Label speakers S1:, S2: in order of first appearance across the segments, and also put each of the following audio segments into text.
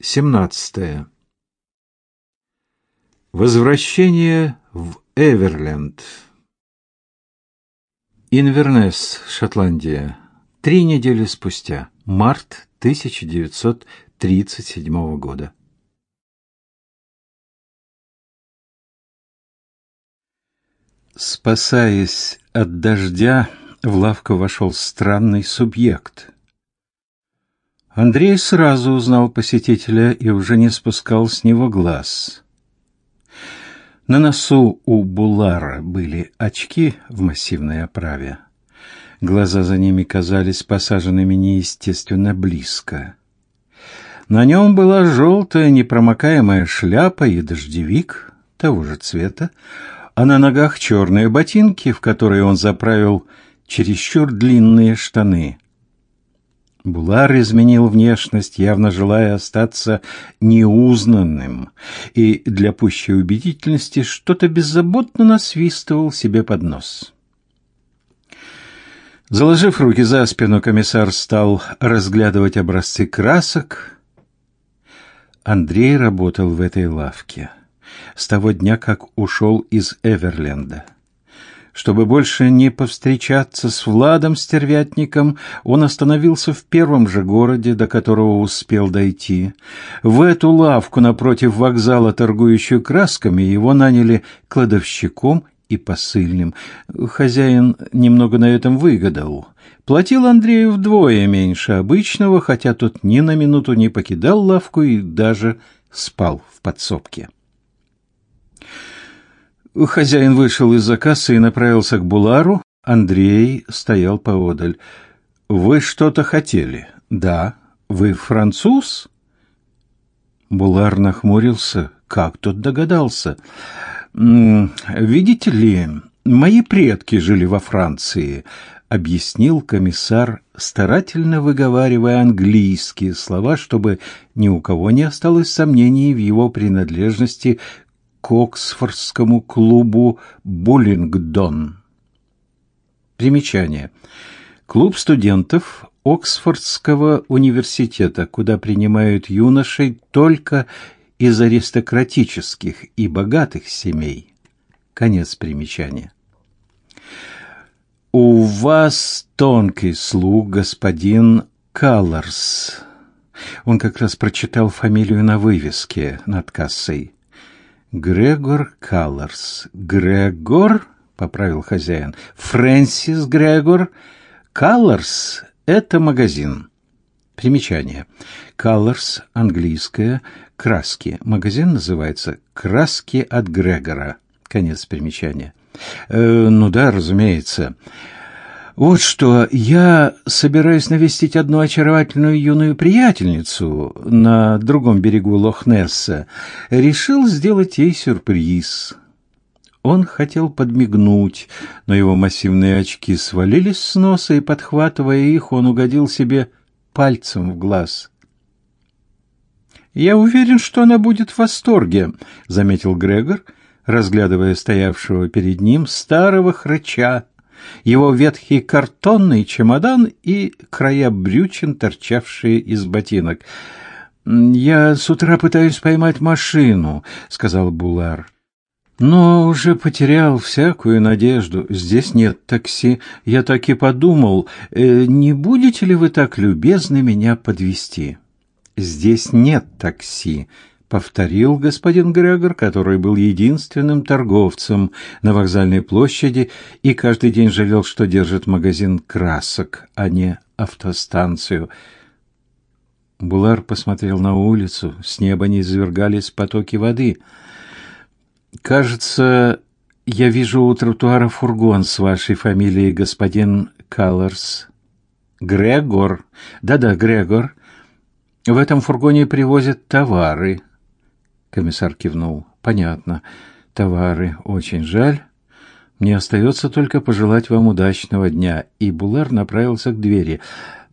S1: 17. Возвращение в Эверленд. Инвернес, Шотландия. Три недели спустя. Март 1937 года. Спасаясь от дождя, в лавку вошел странный субъект. Андрей сразу узнал посетителя и уже не спускал с него глаз. На носу у Булара были очки в массивной оправе. Глаза за ними казались посаженными неестественно близко. На нем была желтая непромокаемая шляпа и дождевик того же цвета, а на ногах черные ботинки, в которые он заправил чересчур длинные штаны. Булар изменил внешность, явно желая остаться неузнанным, и для пущей убедительности что-то беззаботно насвистывал себе под нос. Заложив руки за спину, комиссар стал разглядывать образцы красок. Андрей работал в этой лавке с того дня, как ушел из Эверленда. Чтобы больше не повстречаться с Владом Стервятником, он остановился в первом же городе, до которого успел дойти. В эту лавку напротив вокзала, торгующую красками, его наняли кладовщиком и посыльным. Хозяин немного на этом выгадал. Платил Андрею вдвое меньше обычного, хотя тот ни на минуту не покидал лавку и даже спал в подсобке. Хозяин вышел из заказа и направился к Булару. Андрей стоял поодаль. «Вы что-то хотели?» «Да». «Вы француз?» Булар нахмурился. «Как тут догадался?» «Видите ли, мои предки жили во Франции», — объяснил комиссар, старательно выговаривая английские слова, чтобы ни у кого не осталось сомнений в его принадлежности к Оксфордскому клубу «Буллингдон». Примечание. Клуб студентов Оксфордского университета, куда принимают юношей только из аристократических и богатых семей. Конец примечания. «У вас тонкий слух, господин Калларс». Он как раз прочитал фамилию на вывеске над кассой. Грегор Калларс. Грегор, поправил хозяин. Фрэнсис Грегор. Калларс это магазин. Примечание. Colors английское краски. Магазин называется Краски от Грегора. Конец примечания. Э, ну да, разумеется. Вот что, я собираюсь навестить одну очаровательную юную приятельницу на другом берегу Лохнесса. Решил сделать ей сюрприз. Он хотел подмигнуть, но его массивные очки свалились с носа, и, подхватывая их, он угодил себе пальцем в глаз. «Я уверен, что она будет в восторге», — заметил Грегор, разглядывая стоявшего перед ним старого хрыча его ветхий картонный чемодан и края брючин, торчавшие из ботинок. «Я с утра пытаюсь поймать машину», — сказал Булар. «Но уже потерял всякую надежду. Здесь нет такси. Я так и подумал, э, не будете ли вы так любезны меня подвести? «Здесь нет такси», повторил господин Грегор, который был единственным торговцем на вокзальной площади и каждый день жалел, что держит магазин красок, а не автостанцию. Булар посмотрел на улицу, с неба не извергались потоки воды. Кажется, я вижу у тротуара фургон с вашей фамилией, господин Каллерс. Грегор. Да-да, Грегор. В этом фургоне привозят товары. Комиссар кивнул. Понятно. Товары. Очень жаль. Мне остается только пожелать вам удачного дня. И Булар направился к двери.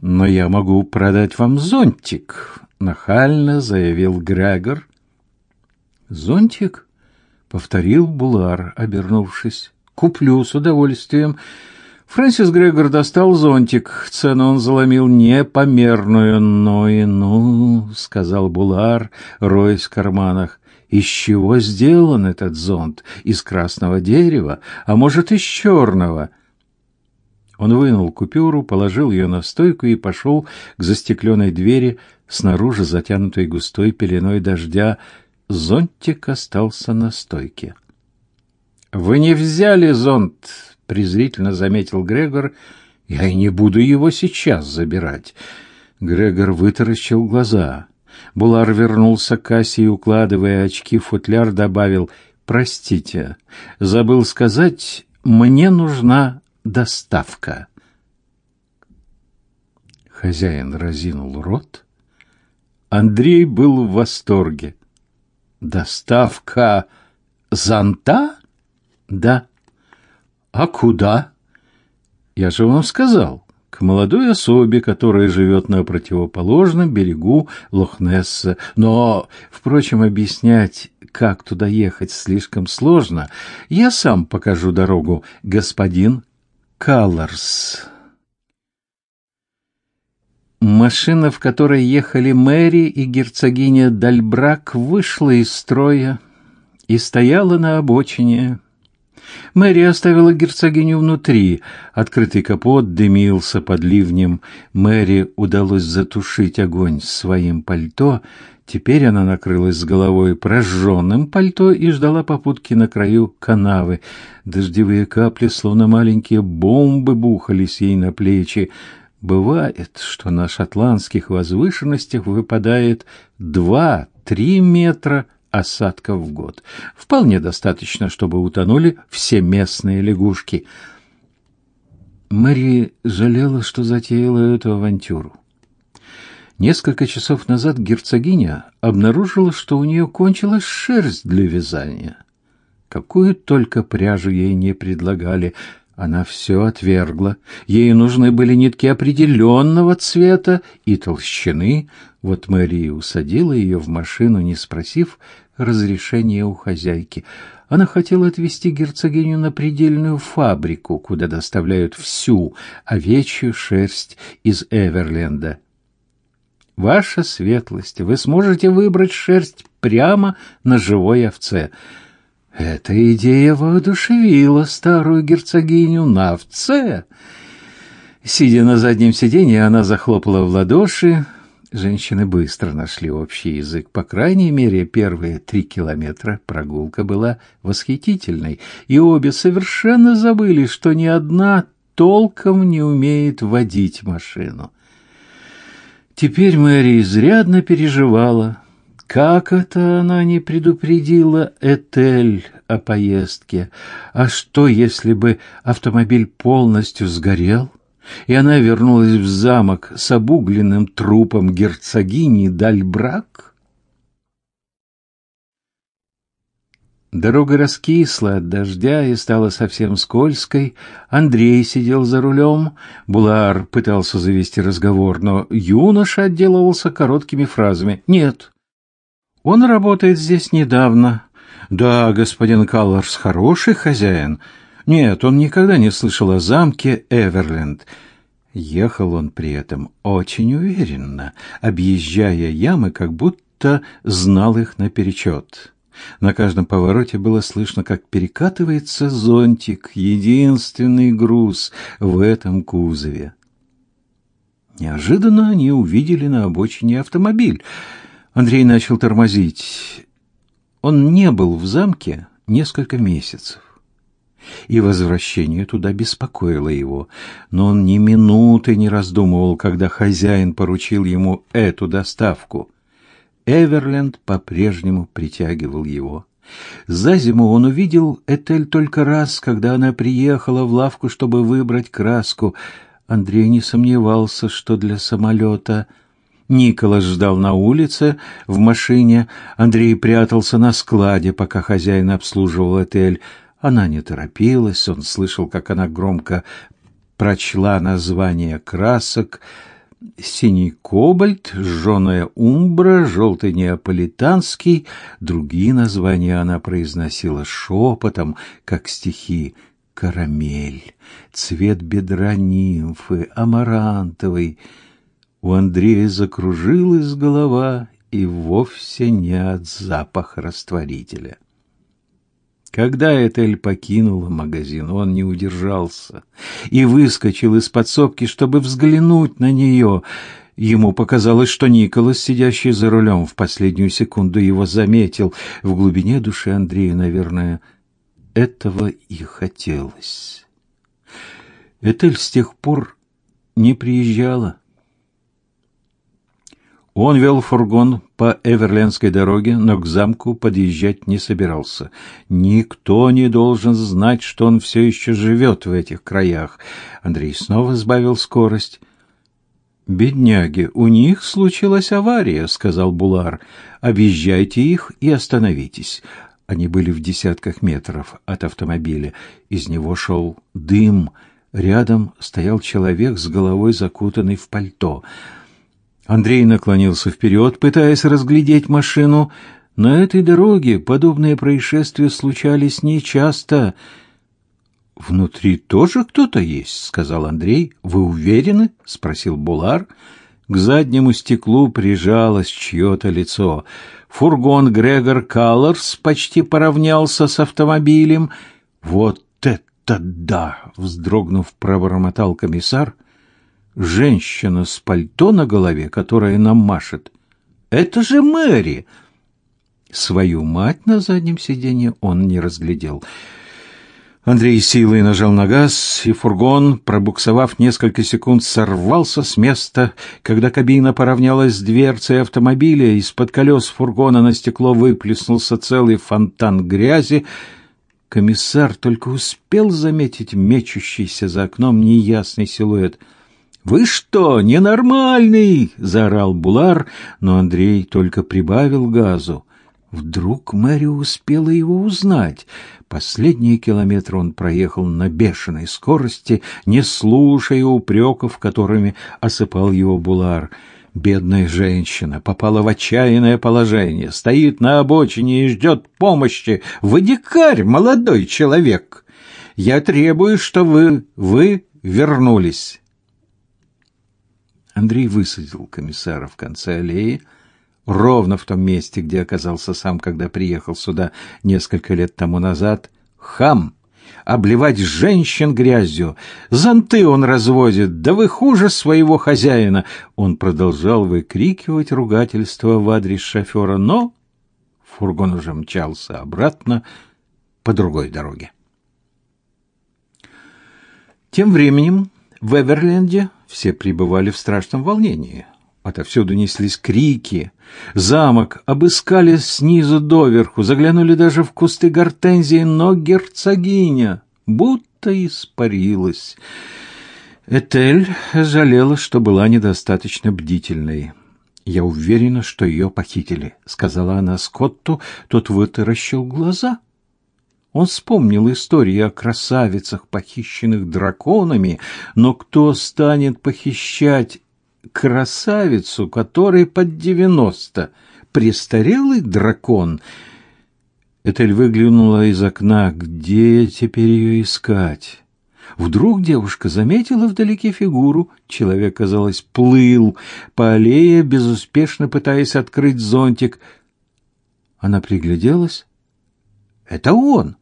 S1: Но я могу продать вам зонтик, нахально заявил Грегор. Зонтик? повторил Булар, обернувшись. Куплю с удовольствием. Фрэнсис Грегор достал зонтик. Цену он заломил непомерную. «Ну и ну», — сказал Булар, роясь в карманах. «Из чего сделан этот зонт? Из красного дерева? А может, из черного?» Он вынул купюру, положил ее на стойку и пошел к застекленной двери, снаружи затянутой густой пеленой дождя. Зонтик остался на стойке. «Вы не взяли зонт», — презрительно заметил Грегор. «Я и не буду его сейчас забирать». Грегор вытаращил глаза. Булар вернулся к кассе и, укладывая очки футляр, добавил «Простите, забыл сказать, мне нужна доставка». Хозяин разинул рот. Андрей был в восторге. «Доставка зонта?» «Да». «А куда?» «Я же вам сказал к молодой особе, которая живет на противоположном берегу Лохнесса. Но, впрочем, объяснять, как туда ехать, слишком сложно. Я сам покажу дорогу, господин Калларс. Машина, в которой ехали Мэри и герцогиня Дальбрак, вышла из строя и стояла на обочине. Мэри оставила герцогиню внутри. Открытый капот дымился под ливнем. Мэри удалось затушить огонь своим пальто. Теперь она накрылась с головой прожженным пальто и ждала попутки на краю канавы. Дождевые капли, словно маленькие бомбы, бухались ей на плечи. Бывает, что на шотландских возвышенностях выпадает два-три метра осадков в год. Вполне достаточно, чтобы утонули все местные лягушки. Мэри жалела, что затеяла эту авантюру. Несколько часов назад герцогиня обнаружила, что у нее кончилась шерсть для вязания. Какую только пряжу ей не предлагали, она все отвергла. Ей нужны были нитки определенного цвета и толщины. Вот Мэри усадила ее в машину, не спросив, разрешения у хозяйки. Она хотела отвезти герцогиню на предельную фабрику, куда доставляют всю овечью шерсть из Эверленда. Ваша светлость, вы сможете выбрать шерсть прямо на живой овце. Эта идея воодушевила старую герцогиню на овце. Сидя на заднем сиденье, она захлопала в ладоши, Женщины быстро нашли общий язык. По крайней мере, первые три километра прогулка была восхитительной, и обе совершенно забыли, что ни одна толком не умеет водить машину. Теперь Мэри изрядно переживала. Как это она не предупредила Этель о поездке? А что, если бы автомобиль полностью сгорел? И она вернулась в замок с обугленным трупом герцогини Дальбрак? Дорога раскисла от дождя и стала совсем скользкой. Андрей сидел за рулем. Булар пытался завести разговор, но юноша отделывался короткими фразами. «Нет, он работает здесь недавно. Да, господин Калларс хороший хозяин. Нет, он никогда не слышал о замке Эверленд. Ехал он при этом очень уверенно, объезжая ямы, как будто знал их наперечет. На каждом повороте было слышно, как перекатывается зонтик, единственный груз в этом кузове. Неожиданно они увидели на обочине автомобиль. Андрей начал тормозить. Он не был в замке несколько месяцев и возвращение туда беспокоило его, но он ни минуты не раздумывал, когда хозяин поручил ему эту доставку. Эверленд по-прежнему притягивал его. За зиму он увидел Этель только раз, когда она приехала в лавку, чтобы выбрать краску. Андрей не сомневался, что для самолета... Николас ждал на улице, в машине. Андрей прятался на складе, пока хозяин обслуживал отель. Она не торопилась, он слышал, как она громко прочла название красок синий кобальт, жженая умбра, желтый неаполитанский. Другие названия она произносила шепотом, как стихи. карамель, цвет бедра нимфы, амарантовый. У Андрея закружилась голова, и вовсе не от запаха растворителя. Когда Этель покинула магазин, он не удержался и выскочил из подсобки, чтобы взглянуть на нее. Ему показалось, что Николас, сидящий за рулем, в последнюю секунду его заметил. В глубине души Андрея, наверное, этого и хотелось. Этель с тех пор не приезжала. Он вел фургон по Эверлендской дороге, но к замку подъезжать не собирался. Никто не должен знать, что он все еще живет в этих краях. Андрей снова сбавил скорость. «Бедняги, у них случилась авария», — сказал Булар. «Объезжайте их и остановитесь». Они были в десятках метров от автомобиля. Из него шел дым. Рядом стоял человек с головой закутанный в пальто. Андрей наклонился вперед, пытаясь разглядеть машину. На этой дороге подобные происшествия случались нечасто. Внутри тоже кто-то есть, сказал Андрей. Вы уверены? спросил Булар. К заднему стеклу прижалось чье-то лицо. Фургон Грегор Каллерс почти поравнялся с автомобилем. Вот это да, вздрогнув, пробормотал комиссар женщина с пальто на голове, которая нам машет. Это же Мэри. Свою мать на заднем сиденье он не разглядел. Андрей силой нажал на газ, и фургон, пробуксовав несколько секунд, сорвался с места. Когда кабина поравнялась с дверцей автомобиля, из-под колес фургона на стекло выплеснулся целый фонтан грязи. Комиссар только успел заметить мечущийся за окном неясный силуэт — «Вы что, ненормальный?» — заорал Булар, но Андрей только прибавил газу. Вдруг Мэри успела его узнать. Последние километры он проехал на бешеной скорости, не слушая упреков, которыми осыпал его Булар. Бедная женщина попала в отчаянное положение, стоит на обочине и ждет помощи. Вы дикарь, молодой человек. Я требую, что вы, вы вернулись. Андрей высадил комиссара в конце аллеи, ровно в том месте, где оказался сам, когда приехал сюда несколько лет тому назад. Хам! Обливать женщин грязью! Зонты он разводит! Да вы хуже своего хозяина! Он продолжал выкрикивать ругательство в адрес шофера, но фургон уже мчался обратно по другой дороге. Тем временем в Эверленде все пребывали в страшном волнении. Отовсюду неслись крики. Замок обыскали снизу доверху, заглянули даже в кусты гортензии, но герцогиня будто испарилась. Этель жалела, что была недостаточно бдительной. «Я уверена, что ее похитили», — сказала она Скотту, тот вытаращил глаза. Он вспомнил истории о красавицах, похищенных драконами, но кто станет похищать красавицу, которой под девяносто? Престарелый дракон? Этель выглянула из окна. Где теперь ее искать? Вдруг девушка заметила вдалеке фигуру. Человек, казалось, плыл по аллее, безуспешно пытаясь открыть зонтик. Она пригляделась. Это он.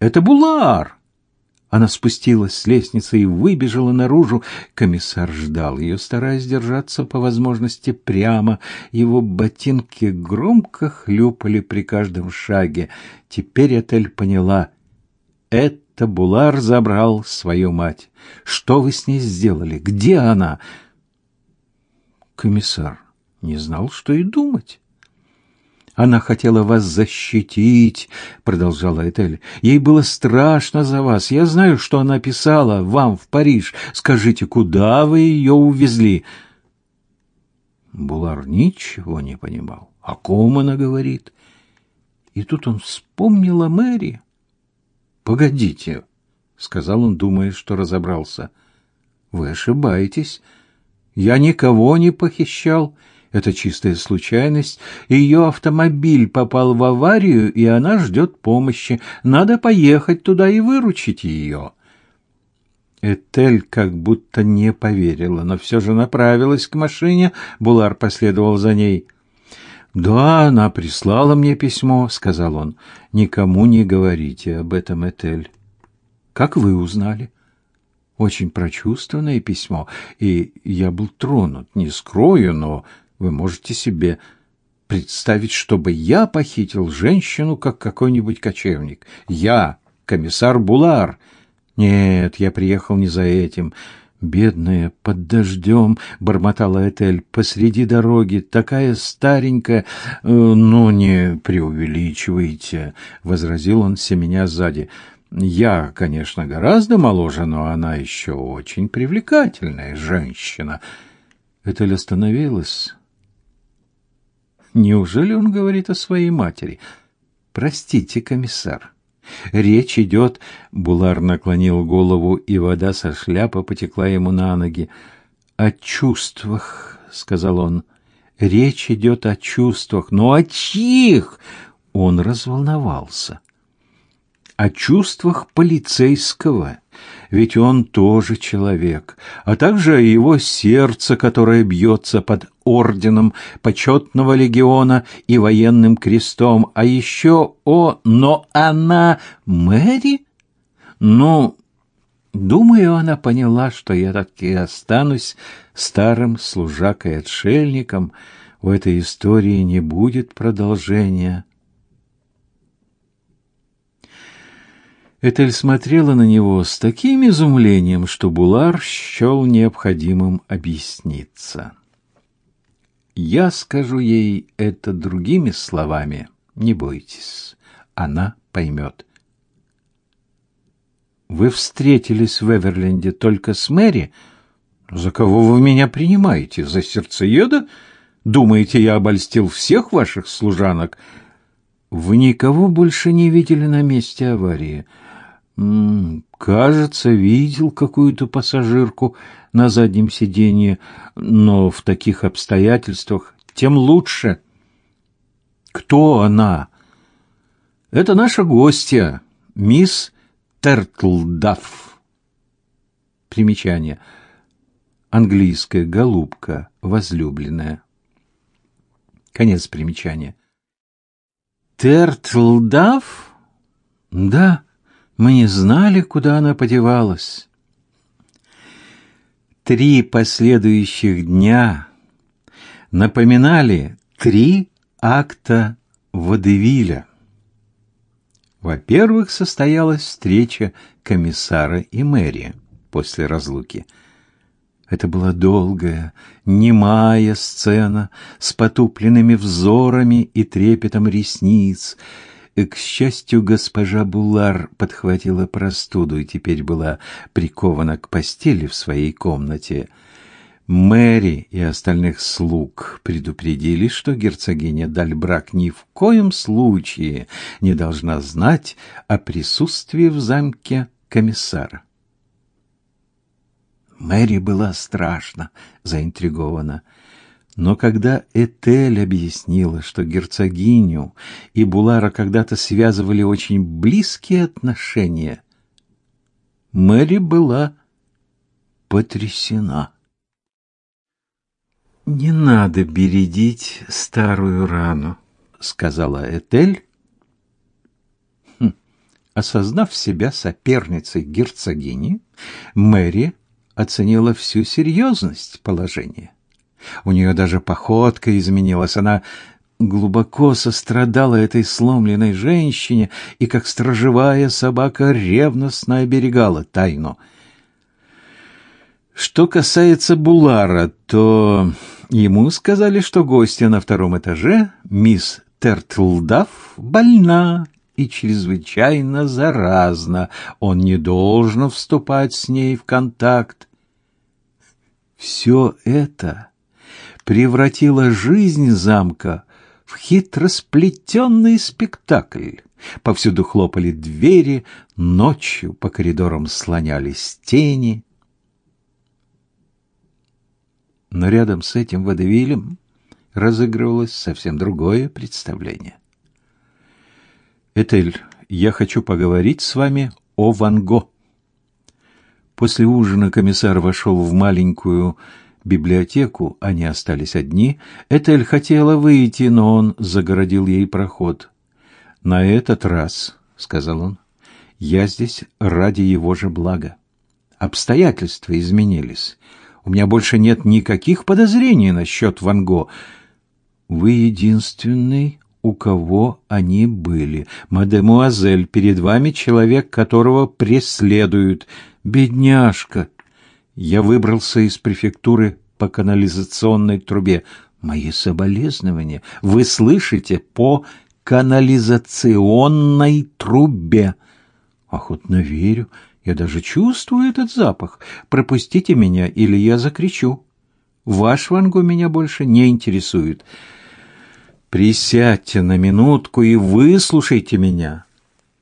S1: Это Булар. Она спустилась с лестницы и выбежала наружу. Комиссар ждал ее, стараясь держаться по возможности прямо. Его ботинки громко хлюпали при каждом шаге. Теперь Этель поняла. Это Булар забрал свою мать. Что вы с ней сделали? Где она? Комиссар не знал, что и думать. Она хотела вас защитить, продолжала Этель. Ей было страшно за вас. Я знаю, что она писала вам в Париж. Скажите, куда вы ее увезли? Булар ничего не понимал. О ком она говорит? И тут он вспомнил о Мэри. Погодите, сказал он, думая, что разобрался. Вы ошибаетесь. Я никого не похищал. Это чистая случайность. Ее автомобиль попал в аварию, и она ждет помощи. Надо поехать туда и выручить ее. Этель как будто не поверила, но все же направилась к машине. Булар последовал за ней. «Да, она прислала мне письмо», — сказал он. «Никому не говорите об этом, Этель». «Как вы узнали?» «Очень прочувственное письмо, и я был тронут, не скрою, но вы можете себе представить, чтобы я похитил женщину, как какой-нибудь кочевник. Я, комиссар Булар. Нет, я приехал не за этим. Бедная, под дождем, бормотала Этель, посреди дороги, такая старенькая. «Э, ну, не преувеличивайте, возразил он, семеня сзади. Я, конечно, гораздо моложе, но она еще очень привлекательная женщина. Этель остановилась Неужели он говорит о своей матери? Простите, комиссар. Речь идет... Булар наклонил голову, и вода со шляпы потекла ему на ноги. О чувствах, сказал он. Речь идет о чувствах. Но о чьих? Он разволновался. О чувствах полицейского ведь он тоже человек, а также его сердце, которое бьется под орденом почетного легиона и военным крестом, а еще о, но она Мэри? Ну, думаю, она поняла, что я таки останусь старым служакой-отшельником. В этой истории не будет продолжения. Этель смотрела на него с таким изумлением, что Булар счел необходимым объясниться. «Я скажу ей это другими словами, не бойтесь, она поймет». «Вы встретились в Эверленде только с Мэри? За кого вы меня принимаете? За сердцееда? Думаете, я обольстил всех ваших служанок?» «Вы никого больше не видели на месте аварии?» Кажется, видел какую-то пассажирку на заднем сиденье, но в таких обстоятельствах тем лучше. Кто она? Это наша гостья, мисс Тертлдафф. Примечание. Английская голубка, возлюбленная. Конец примечания. Тертлдафф? Да. Мы не знали, куда она подевалась. Три последующих дня напоминали три акта водевиля. Во-первых, состоялась встреча комиссара и мэрии после разлуки. Это была долгая, немая сцена с потупленными взорами и трепетом ресниц, к счастью, госпожа Булар подхватила простуду и теперь была прикована к постели в своей комнате. Мэри и остальных слуг предупредили, что герцогиня Дальбрак ни в коем случае не должна знать о присутствии в замке комиссара. Мэри была страшно заинтригована. Но когда Этель объяснила, что герцогиню и Булара когда-то связывали очень близкие отношения, Мэри была потрясена. «Не надо бередить старую рану», — сказала Этель. Хм. Осознав себя соперницей герцогини, Мэри оценила всю серьезность положения. У нее даже походка изменилась. Она глубоко сострадала этой сломленной женщине и, как стражевая собака, ревностно оберегала тайну. Что касается Булара, то ему сказали, что гостья на втором этаже, мисс Тертлдаф, больна и чрезвычайно заразна. Он не должен вступать с ней в контакт. Все это превратила жизнь замка в хитросплетенный спектакль. Повсюду хлопали двери, ночью по коридорам слонялись тени. Но рядом с этим водевилем разыгрывалось совсем другое представление. Этель, я хочу поговорить с вами о Ван Го. После ужина комиссар вошел в маленькую библиотеку, они остались одни. Этель хотела выйти, но он загородил ей проход. «На этот раз», — сказал он, — «я здесь ради его же блага. Обстоятельства изменились. У меня больше нет никаких подозрений насчет Ван Го. Вы единственный, у кого они были. Мадемуазель, перед вами человек, которого преследуют. Бедняжка. Я выбрался из префектуры по канализационной трубе. Мои соболезнования. Вы слышите? По канализационной трубе. Охотно верю. Я даже чувствую этот запах. Пропустите меня, или я закричу. Ваш Вангу меня больше не интересует. Присядьте на минутку и выслушайте меня.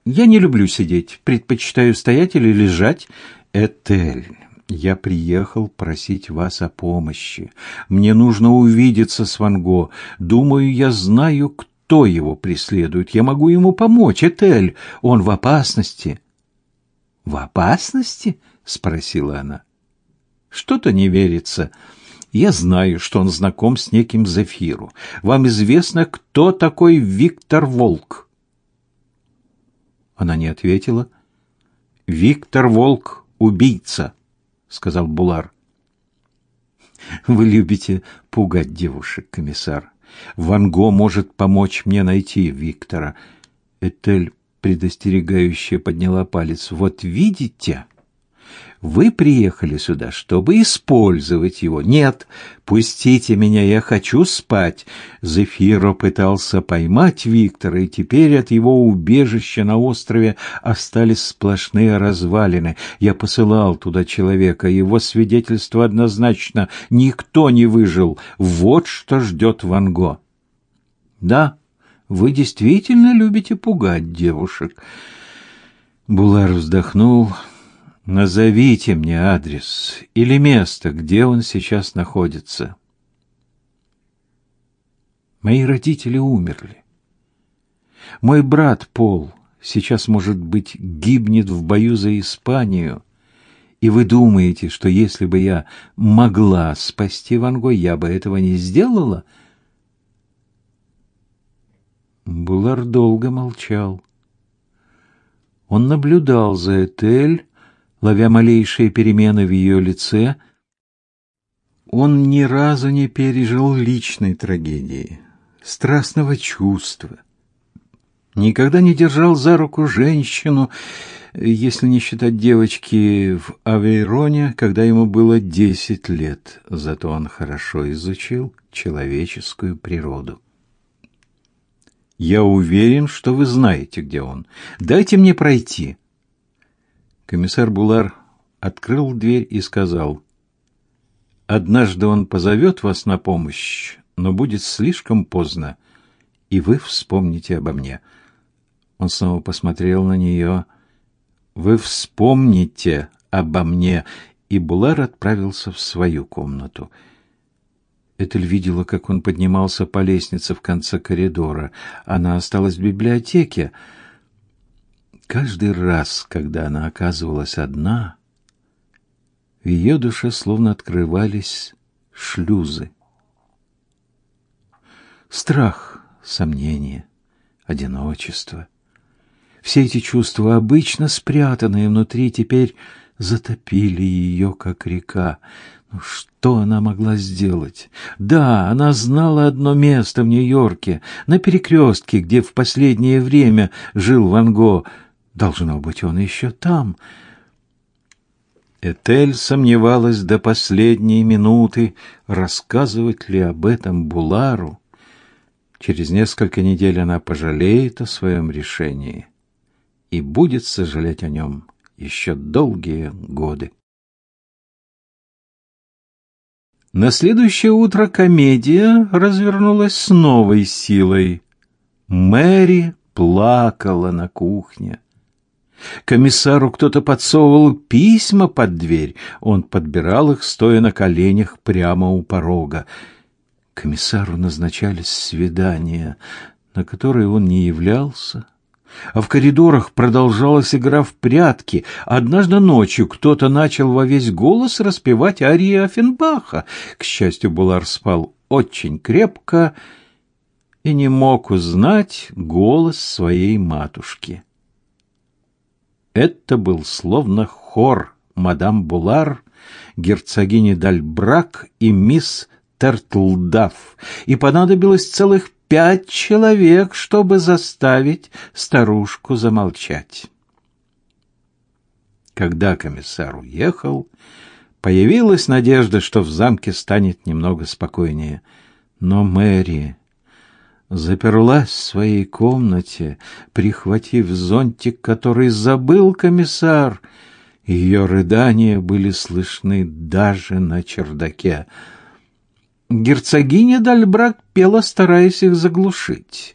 S1: Я не люблю сидеть, предпочитаю стоять или лежать. Этель, я приехал просить вас о помощи. Мне нужно увидеться с Ванго. Думаю, я знаю, кто его преследует. Я могу ему помочь. Этель, он в опасности. В опасности? спросила она. Что-то не верится. Я знаю, что он знаком с неким Зефиру. Вам известно, кто такой Виктор Волк? Она не ответила. Виктор Волк убийца, сказал Булар. Вы любите пугать девушек, комиссар. Ван Го может помочь мне найти Виктора. Этель предостерегающе подняла палец. Вот видите? Вы приехали сюда, чтобы использовать его. Нет, пустите меня, я хочу спать. Зефиро пытался поймать Виктора, и теперь от его убежища на острове остались сплошные развалины. Я посылал туда человека, его свидетельство однозначно. Никто не выжил. Вот что ждет Ван Го. Да, вы действительно любите пугать девушек. Булар вздохнул. Назовите мне адрес или место, где он сейчас находится. Мои родители умерли. Мой брат Пол сейчас, может быть, гибнет в бою за Испанию. И вы думаете, что если бы я могла спасти Ван Го, я бы этого не сделала? Булар долго молчал. Он наблюдал за Этель, ловя малейшие перемены в ее лице. Он ни разу не пережил личной трагедии, страстного чувства. Никогда не держал за руку женщину, если не считать девочки в Авейроне, когда ему было десять лет. Зато он хорошо изучил человеческую природу. Я уверен, что вы знаете, где он. Дайте мне пройти. Комиссар Булар открыл дверь и сказал: "Однажды он позовет вас на помощь, но будет слишком поздно, и вы вспомните обо мне". Он снова посмотрел на нее. "Вы вспомните обо мне", и Булар отправился в свою комнату. Этель видела, как он поднимался по лестнице в конце коридора. Она осталась в библиотеке. Каждый раз, когда она оказывалась одна, в ее душе словно открывались шлюзы. Страх, сомнение, одиночество. Все эти чувства, обычно спрятанные внутри, теперь затопили ее, как река. Ну что она могла сделать? Да, она знала одно место в Нью-Йорке, на перекрестке, где в последнее время жил Ван Го. Должно быть, он еще там. Этель сомневалась до последней минуты, рассказывать ли об этом Булару. Через несколько недель она пожалеет о своем решении и будет сожалеть о нем еще долгие годы. На следующее утро комедия развернулась с новой силой. Мэри плакала на кухне. Комиссару кто-то подсовывал письма под дверь. Он подбирал их, стоя на коленях прямо у порога. Комиссару назначались свидания, на которые он не являлся. А в коридорах продолжалась игра в прятки. Однажды ночью кто-то начал во весь голос распевать арии Оффенбаха. К счастью, Булар спал очень крепко и не мог узнать голос своей матушки. Это был словно хор мадам Булар, герцогини Дальбрак и мисс Тертлдаф, и понадобилось целых пять человек, чтобы заставить старушку замолчать. Когда комиссар уехал, появилась надежда, что в замке станет немного спокойнее. Но Мэри заперлась в своей комнате, прихватив зонтик, который забыл комиссар. Ее рыдания были слышны даже на чердаке. Герцогиня Дальбрак пела, стараясь их заглушить.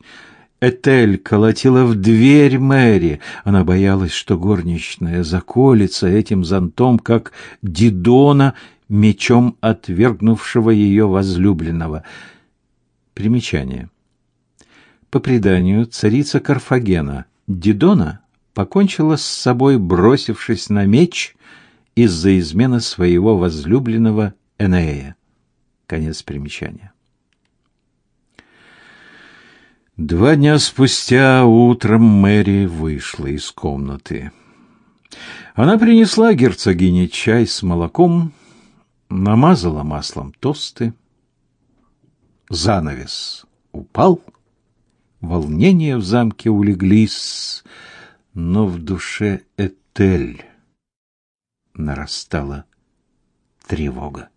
S1: Этель колотила в дверь Мэри. Она боялась, что горничная заколется этим зонтом, как Дидона мечом отвергнувшего ее возлюбленного. Примечание. По преданию, царица Карфагена Дидона покончила с собой, бросившись на меч из-за измены своего возлюбленного Энея. Конец примечания. Два дня спустя утром Мэри вышла из комнаты. Она принесла герцогине чай с молоком, намазала маслом тосты. Занавес упал, волнения в замке улеглись, но в душе Этель нарастала тревога.